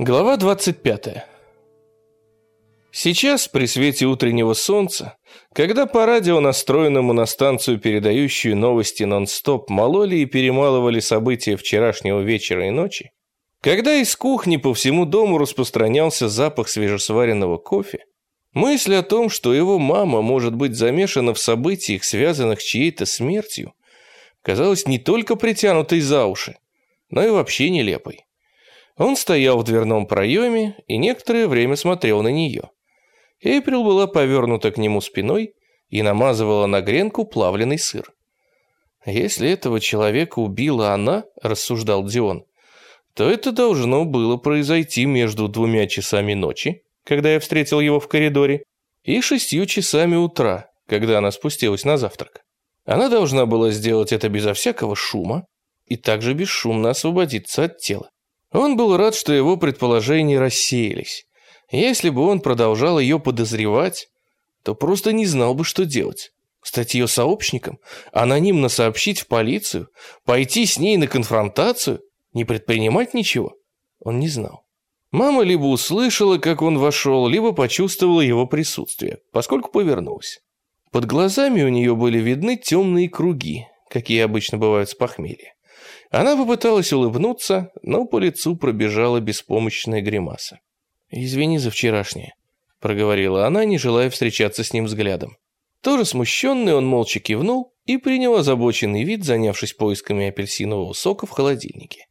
Глава 25. Сейчас, при свете утреннего солнца, когда по радио, настроенному на станцию, передающую новости нон-стоп, мололи и перемалывали события вчерашнего вечера и ночи, когда из кухни по всему дому распространялся запах свежесваренного кофе, мысль о том, что его мама может быть замешана в событиях, связанных с чьей-то смертью, казалась не только притянутой за уши, но и вообще нелепой. Он стоял в дверном проеме и некоторое время смотрел на нее. Эйприл была повернута к нему спиной и намазывала на гренку плавленый сыр. «Если этого человека убила она», – рассуждал Дион, – то это должно было произойти между двумя часами ночи, когда я встретил его в коридоре, и шестью часами утра, когда она спустилась на завтрак. Она должна была сделать это безо всякого шума и также бесшумно освободиться от тела. Он был рад, что его предположения рассеялись. Если бы он продолжал ее подозревать, то просто не знал бы, что делать. Стать ее сообщником, анонимно сообщить в полицию, пойти с ней на конфронтацию, не предпринимать ничего, он не знал. Мама либо услышала, как он вошел, либо почувствовала его присутствие, поскольку повернулась. Под глазами у нее были видны темные круги, какие обычно бывают с похмелья. Она попыталась улыбнуться, но по лицу пробежала беспомощная гримаса. «Извини за вчерашнее», — проговорила она, не желая встречаться с ним взглядом. Тоже смущенный, он молча кивнул и принял озабоченный вид, занявшись поисками апельсинового сока в холодильнике.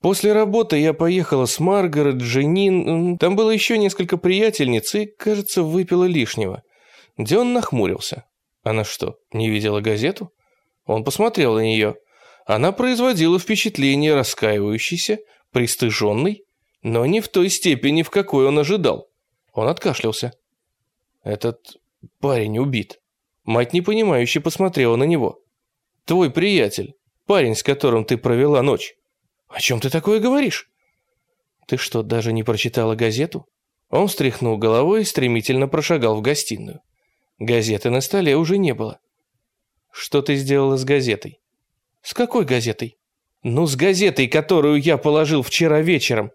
После работы я поехала с Маргарет, Дженин, там было еще несколько приятельниц и, кажется, выпила лишнего. Дион нахмурился. Она что, не видела газету? Он посмотрел на нее. Она производила впечатление раскаивающейся, пристыженной, но не в той степени, в какой он ожидал. Он откашлялся. «Этот парень убит». Мать непонимающе посмотрела на него. «Твой приятель, парень, с которым ты провела ночь. О чем ты такое говоришь?» «Ты что, даже не прочитала газету?» Он встряхнул головой и стремительно прошагал в гостиную. Газеты на столе уже не было. «Что ты сделала с газетой?» «С какой газетой?» «Ну, с газетой, которую я положил вчера вечером».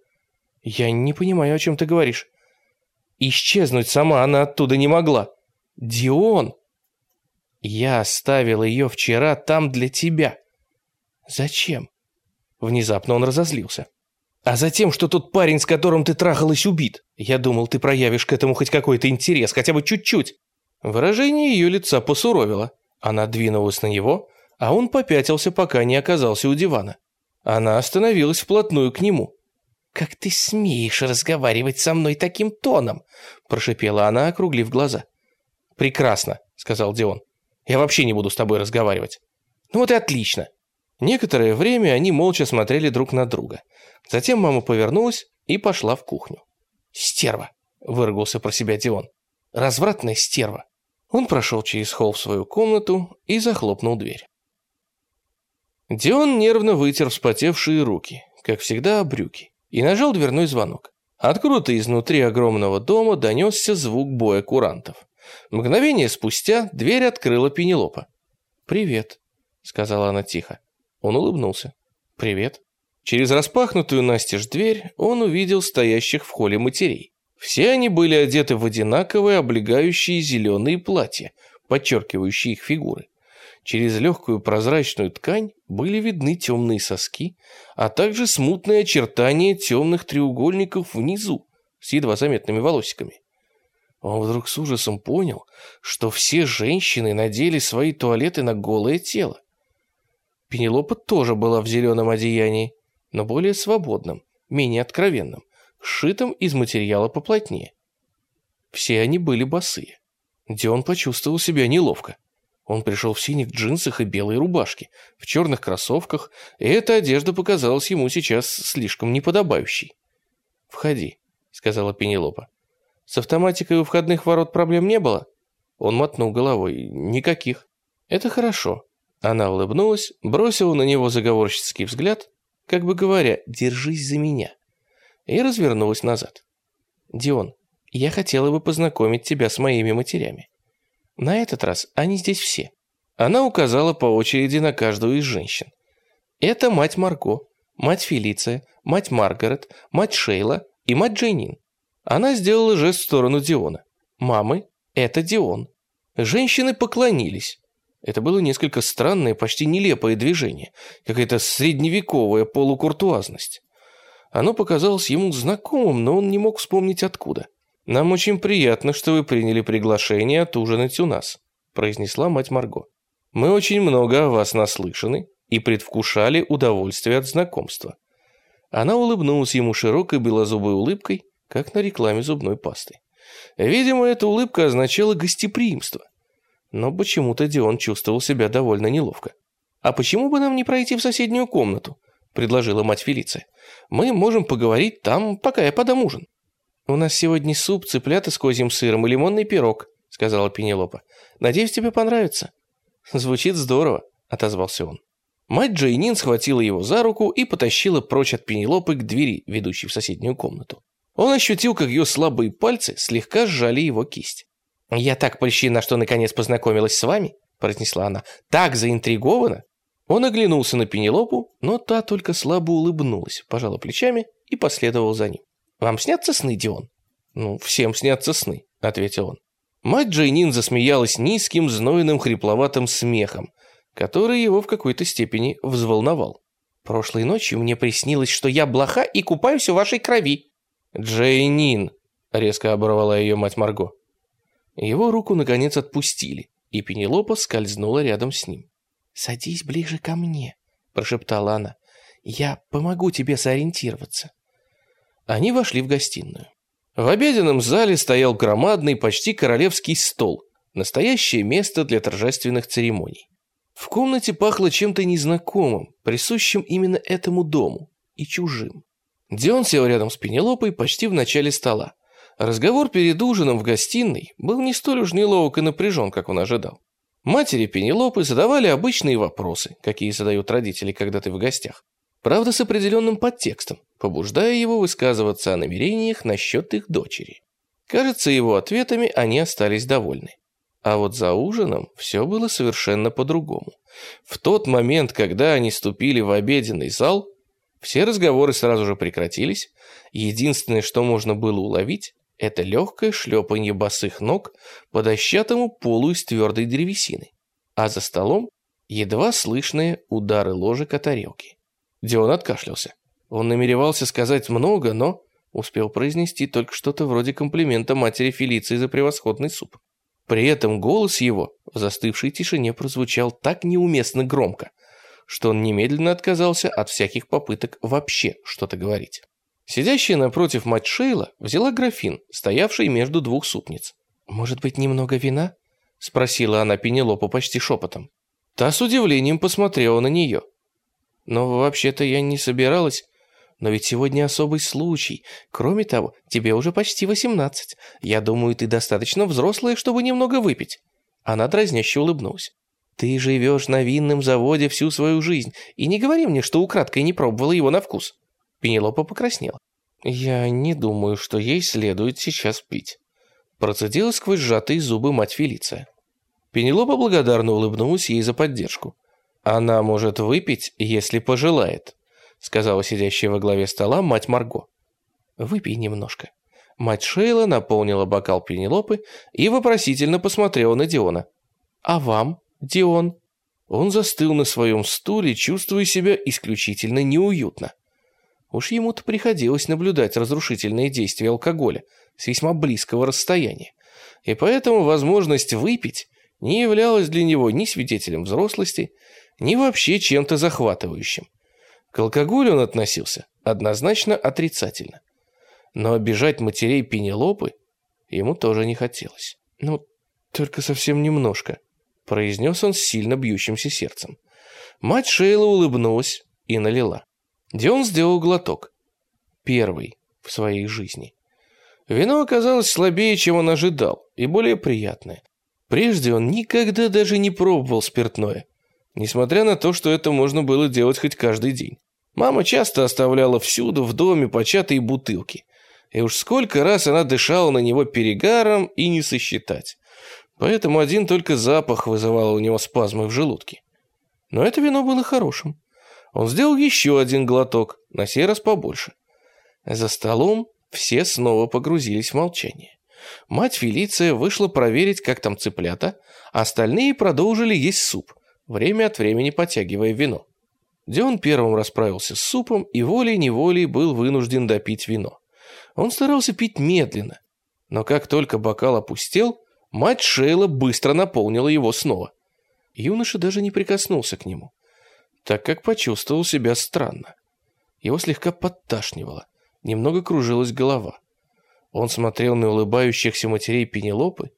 «Я не понимаю, о чем ты говоришь». «Исчезнуть сама она оттуда не могла». «Дион!» «Я оставил ее вчера там для тебя». «Зачем?» Внезапно он разозлился. «А затем, что тот парень, с которым ты трахалась, убит. Я думал, ты проявишь к этому хоть какой-то интерес, хотя бы чуть-чуть». Выражение ее лица посуровило. Она двинулась на него, а он попятился, пока не оказался у дивана. Она остановилась вплотную к нему. «Как ты смеешь разговаривать со мной таким тоном?» прошипела она, округлив глаза. «Прекрасно», — сказал Дион. «Я вообще не буду с тобой разговаривать». «Ну вот и отлично». Некоторое время они молча смотрели друг на друга. Затем мама повернулась и пошла в кухню. «Стерва», — выругался про себя Дион. «Развратная стерва». Он прошел через холл в свою комнату и захлопнул дверь. Дион нервно вытер вспотевшие руки, как всегда, брюки, и нажал дверной звонок. Откуда-то изнутри огромного дома донесся звук боя курантов. Мгновение спустя дверь открыла Пенелопа. «Привет», — сказала она тихо. Он улыбнулся. «Привет». Через распахнутую настежь дверь он увидел стоящих в холле матерей. Все они были одеты в одинаковые облегающие зеленые платья, подчеркивающие их фигуры. Через легкую прозрачную ткань были видны темные соски, а также смутные очертания темных треугольников внизу с едва заметными волосиками. Он вдруг с ужасом понял, что все женщины надели свои туалеты на голое тело. Пенелопа тоже была в зеленом одеянии, но более свободном, менее откровенном, сшитом из материала поплотнее. Все они были босые. Дион почувствовал себя неловко. Он пришел в синих джинсах и белой рубашке, в черных кроссовках, и эта одежда показалась ему сейчас слишком неподобающей. «Входи», — сказала Пенелопа. «С автоматикой у входных ворот проблем не было?» Он мотнул головой. «Никаких». «Это хорошо». Она улыбнулась, бросила на него заговорческий взгляд, как бы говоря «держись за меня», и развернулась назад. «Дион, я хотела бы познакомить тебя с моими матерями. На этот раз они здесь все. Она указала по очереди на каждую из женщин. Это мать Марго, мать Фелиция, мать Маргарет, мать Шейла, и мать Джейнин. Она сделала жест в сторону Диона. «Мамы, это Дион». Женщины поклонились. Это было несколько странное, почти нелепое движение. Какая-то средневековая полукуртуазность. Оно показалось ему знакомым, но он не мог вспомнить откуда. «Нам очень приятно, что вы приняли приглашение отужинать у нас», произнесла мать Марго. «Мы очень много о вас наслышаны и предвкушали удовольствие от знакомства». Она улыбнулась ему широкой белозубой улыбкой, как на рекламе зубной пасты. Видимо, эта улыбка означала гостеприимство. Но почему-то Дион чувствовал себя довольно неловко. «А почему бы нам не пройти в соседнюю комнату?» – предложила мать Фелиция. «Мы можем поговорить там, пока я подам ужин». «У нас сегодня суп, цыплята с козьим сыром и лимонный пирог», – сказала Пенелопа. «Надеюсь, тебе понравится». «Звучит здорово», – отозвался он. Мать Джейнин схватила его за руку и потащила прочь от Пенелопы к двери, ведущей в соседнюю комнату. Он ощутил, как ее слабые пальцы слегка сжали его кисть. «Я так польщена, что наконец познакомилась с вами», – произнесла она. «Так заинтригована». Он оглянулся на Пенелопу, но та только слабо улыбнулась, пожала плечами и последовал за ним. «Вам снятся сны, Дион?» «Ну, всем снятся сны», – ответил он. Мать Джейнин засмеялась низким, знойным, хрипловатым смехом, который его в какой-то степени взволновал. «Прошлой ночью мне приснилось, что я блоха и купаюсь в вашей крови». «Джейнин», – резко оборвала ее мать Марго. Его руку, наконец, отпустили, и Пенелопа скользнула рядом с ним. «Садись ближе ко мне», — прошептала она. «Я помогу тебе сориентироваться». Они вошли в гостиную. В обеденном зале стоял громадный, почти королевский стол, настоящее место для торжественных церемоний. В комнате пахло чем-то незнакомым, присущим именно этому дому, и чужим. Дион сел рядом с Пенелопой почти в начале стола. Разговор перед ужином в гостиной был не столь уж неловок и напряжен, как он ожидал. Матери Пенелопы задавали обычные вопросы, какие задают родители, когда ты в гостях. Правда, с определенным подтекстом, побуждая его высказываться о намерениях насчет их дочери. Кажется, его ответами они остались довольны. А вот за ужином все было совершенно по-другому. В тот момент, когда они ступили в обеденный зал, все разговоры сразу же прекратились. Единственное, что можно было уловить, это легкое шлепанье босых ног по дощатому полу из твердой древесины, а за столом едва слышные удары ложек о тарелки. Дион откашлялся. Он намеревался сказать много, но успел произнести только что-то вроде комплимента матери Фелиции за превосходный суп. При этом голос его в застывшей тишине прозвучал так неуместно громко, что он немедленно отказался от всяких попыток вообще что-то говорить. Сидящая напротив мать Шейла взяла графин, стоявший между двух супниц. «Может быть, немного вина?» – спросила она Пенелопу почти шепотом. Та с удивлением посмотрела на нее. «Но вообще-то я не собиралась. Но ведь сегодня особый случай. Кроме того, тебе уже почти восемнадцать. Я думаю, ты достаточно взрослая, чтобы немного выпить». Она дразняще улыбнулась. «Ты живешь на винном заводе всю свою жизнь, и не говори мне, что украдкой не пробовала его на вкус». Пенелопа покраснела. «Я не думаю, что ей следует сейчас пить», процедила сквозь сжатые зубы мать Фелиция. Пенелопа благодарно улыбнулась ей за поддержку. «Она может выпить, если пожелает», сказала сидящая во главе стола мать Марго. «Выпей немножко». Мать Шейла наполнила бокал Пенелопы и вопросительно посмотрела на Диона. «А вам, Дион?» Он застыл на своем стуле, чувствуя себя исключительно неуютно. Уж ему-то приходилось наблюдать разрушительные действия алкоголя с весьма близкого расстояния. И поэтому возможность выпить не являлась для него ни свидетелем взрослости, ни вообще чем-то захватывающим. К алкоголю он относился однозначно отрицательно. Но обижать матерей Пенелопы ему тоже не хотелось. «Ну, только совсем немножко», — произнес он с сильно бьющимся сердцем. Мать Шейла улыбнулась и налила. Дион сделал глоток. Первый в своей жизни. Вино оказалось слабее, чем он ожидал, и более приятное. Прежде он никогда даже не пробовал спиртное, несмотря на то, что это можно было делать хоть каждый день. Мама часто оставляла всюду в доме початые бутылки, и уж сколько раз она дышала на него перегаром и не сосчитать. Поэтому один только запах вызывал у него спазмы в желудке. Но это вино было хорошим. Он сделал еще один глоток, на сей раз побольше. За столом Все снова погрузились в молчание. Мать Фелиция вышла проверить, как там цыплята, а остальные продолжили есть суп, время от времени потягивая вино. Дион первым расправился с супом и волей-неволей был вынужден допить вино. Он старался пить медленно, но как только бокал опустел, мать Шейла быстро наполнила его снова. Юноша даже не прикоснулся к нему, так как почувствовал себя странно. Его слегка подташнивало, немного кружилась голова. Он смотрел на улыбающихся матерей Пенелопы,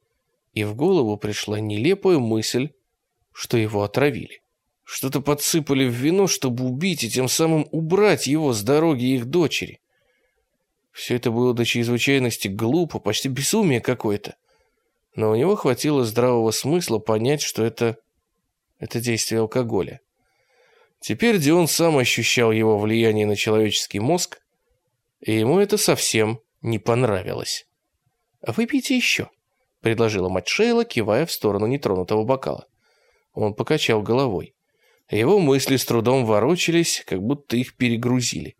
и в голову пришла нелепая мысль, что его отравили. Что-то подсыпали в вино, чтобы убить и тем самым убрать его с дороги их дочери. Все это было до чрезвычайности глупо, почти безумие какое-то. Но у него хватило здравого смысла понять, что это... это действие алкоголя. Теперь Дион сам ощущал его влияние на человеческий мозг, и ему это совсем не понравилось. «Выпейте еще», — предложила мать Шейла, кивая в сторону нетронутого бокала. Он покачал головой. Его мысли с трудом ворочались, как будто их перегрузили.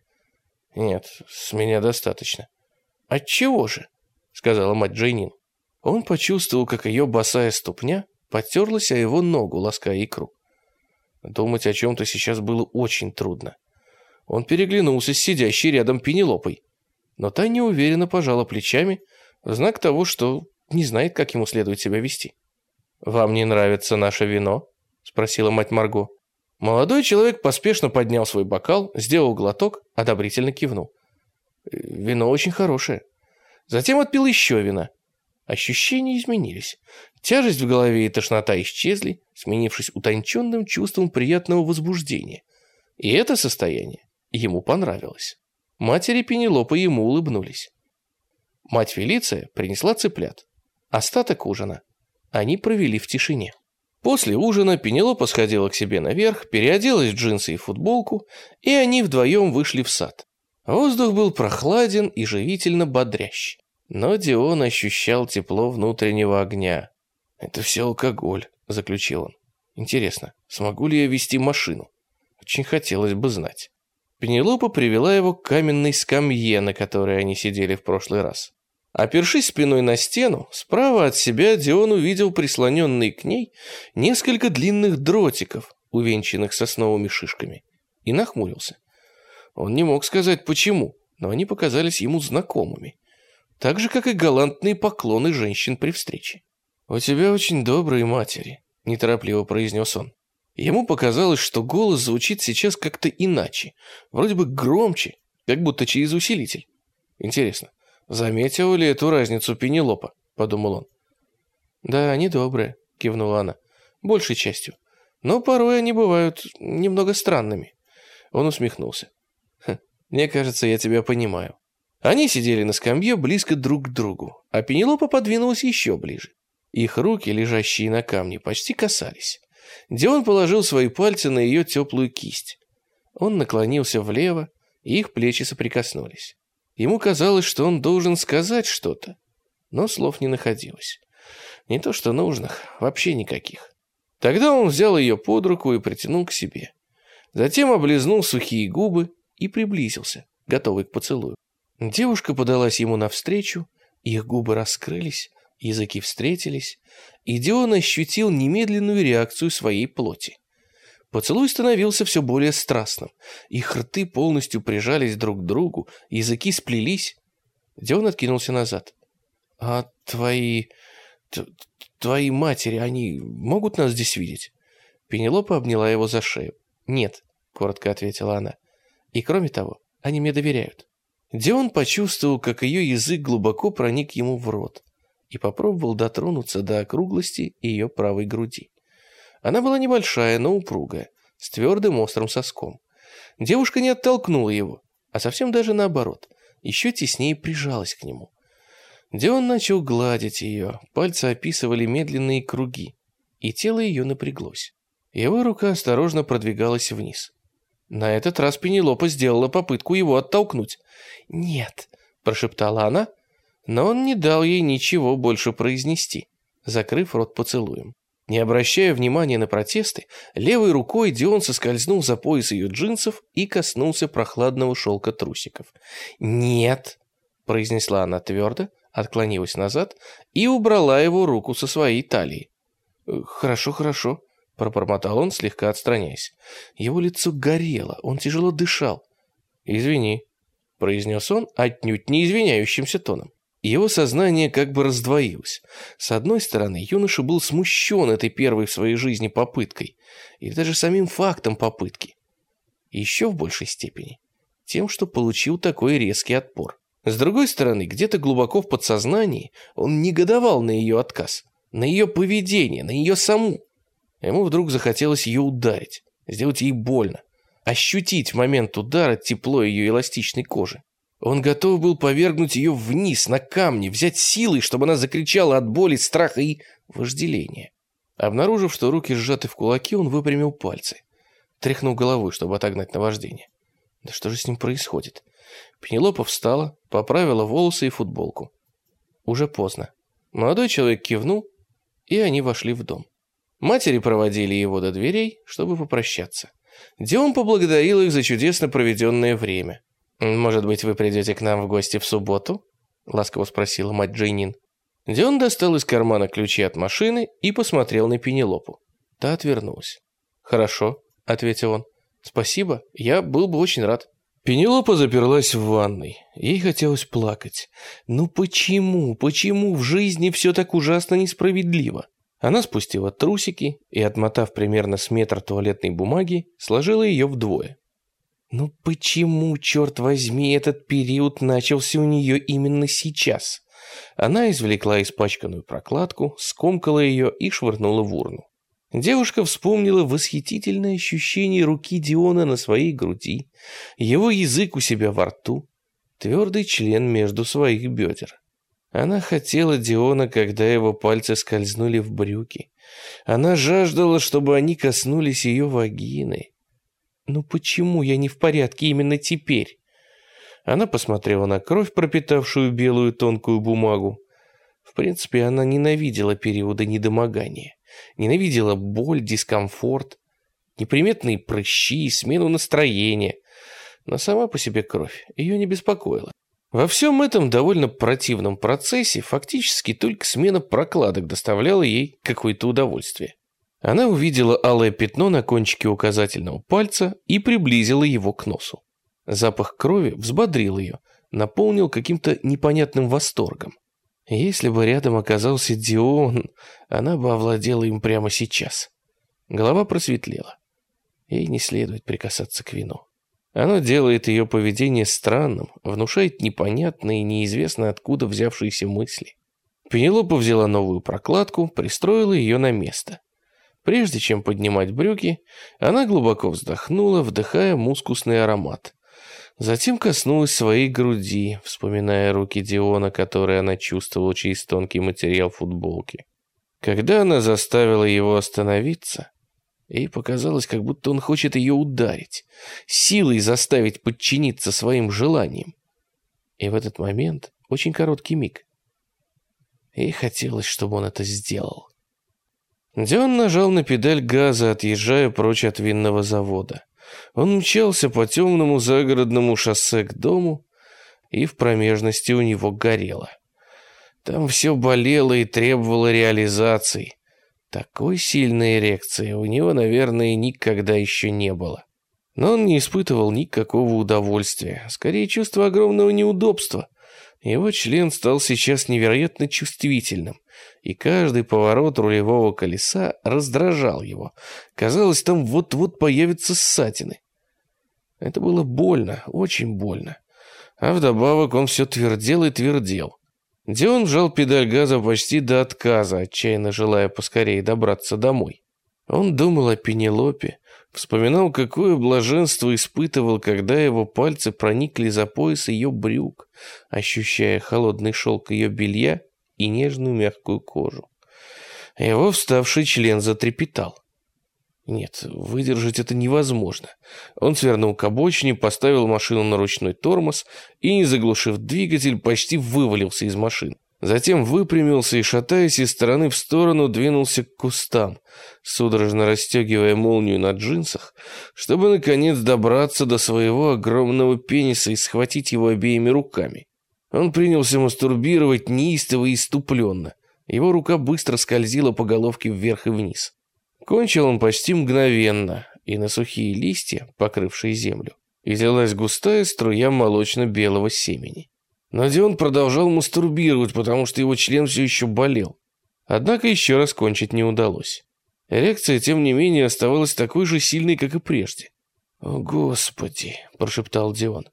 «Нет, с меня достаточно». «Отчего же?» — сказала мать Джейнин. Он почувствовал, как ее босая ступня потерлась о его ногу, лаская икру. Думать о чем-то сейчас было очень трудно. Он переглянулся с сидящей рядом Пенелопой, но та неуверенно пожала плечами, знак того, что не знает, как ему следует себя вести. «Вам не нравится наше вино?» — спросила мать Марго. Молодой человек поспешно поднял свой бокал, сделал глоток, одобрительно кивнул. Вино очень хорошее. Затем отпил еще вина. Ощущения изменились. Тяжесть в голове и тошнота исчезли, сменившись утонченным чувством приятного возбуждения. И это состояние ему понравилось. Матери Пенелопы ему улыбнулись. Мать Фелиция принесла цыплят. Остаток ужина они провели в тишине. После ужина Пенелопа сходила к себе наверх, переоделась в джинсы и футболку, и они вдвоем вышли в сад. Воздух был прохладен и живительно бодрящий. Но Дион ощущал тепло внутреннего огня. «Это все алкоголь», — заключил он. «Интересно, смогу ли я вести машину? Очень хотелось бы знать». Пенелопа привела его к каменной скамье, на которой они сидели в прошлый раз. Опершись спиной на стену, справа от себя Дион увидел прислоненные к ней несколько длинных дротиков, увенчанных сосновыми шишками, и нахмурился. Он не мог сказать почему, но они показались ему знакомыми, так же, как и галантные поклоны женщин при встрече. «У тебя очень добрые матери», — неторопливо произнес он. Ему показалось, что голос звучит сейчас как-то иначе, вроде бы громче, как будто через усилитель. Интересно, «Заметила ли эту разницу Пенелопа?» — подумал он. «Да, они добрые», — кивнула она, — «большей частью. Но порой они бывают немного странными». Он усмехнулся. «Хм, «Мне кажется, я тебя понимаю». Они сидели на скамье близко друг к другу, а Пенелопа подвинулась еще ближе. Их руки, лежащие на камне, почти касались. Дион положил свои пальцы на ее теплую кисть. Он наклонился влево, и их плечи соприкоснулись. Ему казалось, что он должен сказать что-то, но слов не находилось. Не то что нужных, вообще никаких. Тогда он взял ее под руку и притянул к себе. Затем облизнул сухие губы и приблизился, готовый к поцелую. Девушка подалась ему навстречу, их губы раскрылись, языки встретились, и Дион ощутил немедленную реакцию своей плоти. Поцелуй становился все более страстным. Их рты полностью прижались друг к другу, языки сплелись. Дион откинулся назад. «А твои... твои матери, они могут нас здесь видеть?» Пенелопа обняла его за шею. «Нет», — коротко ответила она. «И кроме того, они мне доверяют». Дион почувствовал, как ее язык глубоко проник ему в рот и попробовал дотронуться до округлости ее правой груди. Она была небольшая, но упругая, с твердым острым соском. Девушка не оттолкнула его, а совсем даже наоборот, еще теснее прижалась к нему. Дион начал гладить ее, пальцы описывали медленные круги, и тело ее напряглось. Его рука осторожно продвигалась вниз. На этот раз Пенелопа сделала попытку его оттолкнуть. «Нет», — прошептала она, но он не дал ей ничего больше произнести, закрыв рот поцелуем. Не обращая внимания на протесты, левой рукой Дион соскользнул за пояс ее джинсов и коснулся прохладного шелка трусиков. «Нет!» произнесла она твердо, отклонилась назад и убрала его руку со своей талии. «Хорошо, хорошо», — пробормотал он, слегка отстраняясь. Его лицо горело, он тяжело дышал. «Извини», — произнес он отнюдь не извиняющимся тоном. Его сознание как бы раздвоилось. С одной стороны, юноша был смущен этой первой в своей жизни попыткой, или даже самим фактом попытки. Еще в большей степени тем, что получил такой резкий отпор. С другой стороны, где-то глубоко в подсознании он негодовал на ее отказ, на ее поведение, на ее саму. Ему вдруг захотелось ее ударить, сделать ей больно, ощутить в момент удара тепло ее эластичной кожи. Он готов был повергнуть ее вниз, на камни, взять силой, чтобы она закричала от боли, страха и вожделения. Обнаружив, что руки сжаты в кулаки, он выпрямил пальцы. Тряхнул головой, чтобы отогнать наваждение. Да что же с ним происходит? Пенелопа встала, поправила волосы и футболку. Уже поздно. Молодой человек кивнул, и они вошли в дом. Матери проводили его до дверей, чтобы попрощаться. Дион поблагодарил их за чудесно проведенное время. «Может быть, вы придете к нам в гости в субботу?» — ласково спросила мать Джейнин. Дион достал из кармана ключи от машины и посмотрел на Пенелопу. Та отвернулась. «Хорошо», — ответил он. «Спасибо, я был бы очень рад». Пенелопа заперлась в ванной. Ей хотелось плакать. Ну почему, почему в жизни все так ужасно несправедливо? Она спустила трусики и, отмотав примерно с метр туалетной бумаги, сложила ее вдвое. Ну почему, черт возьми, этот период начался у нее именно сейчас? Она извлекла испачканную прокладку, скомкала ее и швырнула в урну. Девушка вспомнила восхитительное ощущение руки Диона на своей груди, его язык у себя во рту, твердый член между своих бедер. Она хотела Диона, когда его пальцы скользнули в брюки. Она жаждала, чтобы они коснулись ее вагины. «Ну почему я не в порядке именно теперь?» Она посмотрела на кровь, пропитавшую белую тонкую бумагу. В принципе, она ненавидела периоды недомогания. Ненавидела боль, дискомфорт, неприметные прыщи, и смену настроения. Но сама по себе кровь ее не беспокоила. Во всем этом довольно противном процессе фактически только смена прокладок доставляла ей какое-то удовольствие. Она увидела алое пятно на кончике указательного пальца и приблизила его к носу. Запах крови взбодрил ее, наполнил каким-то непонятным восторгом. Если бы рядом оказался Дион, она бы овладела им прямо сейчас. Голова просветлела. Ей не следует прикасаться к вину. Оно делает ее поведение странным, внушает непонятные и неизвестно откуда взявшиеся мысли. Пенелопа взяла новую прокладку, пристроила ее на место. Прежде чем поднимать брюки, она глубоко вздохнула, вдыхая мускусный аромат. Затем коснулась своей груди, вспоминая руки Диона, которые она чувствовала через тонкий материал футболки. Когда она заставила его остановиться, ей показалось, как будто он хочет ее ударить, силой заставить подчиниться своим желаниям. И в этот момент, очень короткий миг, ей хотелось, чтобы он это сделал. Дион нажал на педаль газа, отъезжая прочь от винного завода. Он мчался по темному загородному шоссе к дому, и в промежности у него горело. Там все болело и требовало реализации. Такой сильной эрекции у него, наверное, никогда еще не было. Но он не испытывал никакого удовольствия, скорее чувство огромного неудобства. Его член стал сейчас невероятно чувствительным, и каждый поворот рулевого колеса раздражал его. Казалось, там вот-вот появятся ссатины. Это было больно, очень больно. А вдобавок он все твердел и твердел. Дион вжал педаль газа почти до отказа, отчаянно желая поскорее добраться домой. Он думал о Пенелопе, вспоминал, какое блаженство испытывал, когда его пальцы проникли за пояс ее брюк, ощущая холодный шелк ее белья и нежную мягкую кожу. Его вставший член затрепетал. Нет, выдержать это невозможно. Он свернул к обочине, поставил машину на ручной тормоз и, не заглушив двигатель, почти вывалился из машины. Затем выпрямился и, шатаясь из стороны в сторону, двинулся к кустам, судорожно расстегивая молнию на джинсах, чтобы, наконец, добраться до своего огромного пениса и схватить его обеими руками. Он принялся мастурбировать неистово и иступленно. Его рука быстро скользила по головке вверх и вниз. Кончил он почти мгновенно, и на сухие листья, покрывшие землю, излилась густая струя молочно-белого семени. Но Дион продолжал мастурбировать, потому что его член все еще болел. Однако еще раз кончить не удалось. Эрекция, тем не менее, оставалась такой же сильной, как и прежде. «О, Господи!» – прошептал Дион.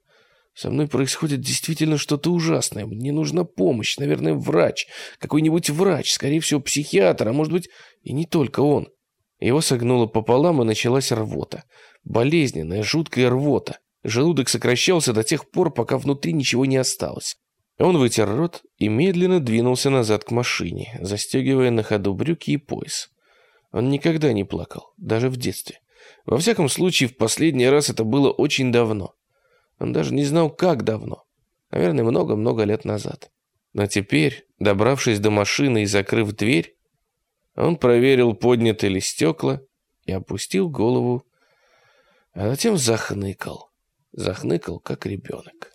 «Со мной происходит действительно что-то ужасное. Мне нужна помощь, наверное, врач. Какой-нибудь врач, скорее всего, психиатр, а может быть, и не только он». Его согнуло пополам, и началась рвота. Болезненная, жуткая рвота. Желудок сокращался до тех пор, пока внутри ничего не осталось. Он вытер рот и медленно двинулся назад к машине, застегивая на ходу брюки и пояс. Он никогда не плакал, даже в детстве. Во всяком случае, в последний раз это было очень давно. Он даже не знал, как давно. Наверное, много-много лет назад. Но теперь, добравшись до машины и закрыв дверь, он проверил, подняты ли стекла, и опустил голову, а затем захныкал. Захныкал, как ребенок.